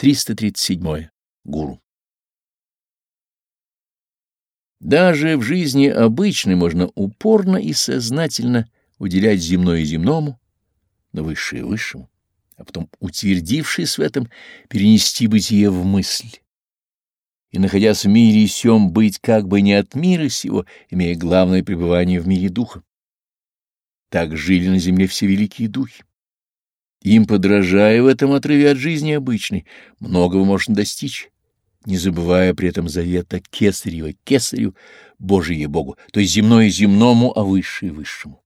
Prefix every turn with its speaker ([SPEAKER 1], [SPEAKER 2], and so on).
[SPEAKER 1] 337. Гуру. Даже в жизни обычной можно упорно и сознательно уделять земное земному, но высшее высшему, а потом, утвердившись в этом, перенести бытие в мысль. И, находясь в мире сём, быть как бы не от мира сего, имея главное пребывание в мире духа. Так жили на земле все великие духи. Им, подражая в этом отрыве от жизни обычной, многого можно достичь, не забывая при этом завета кесарева кесарю, Божие Богу, то есть земное земному, а высшее высшему.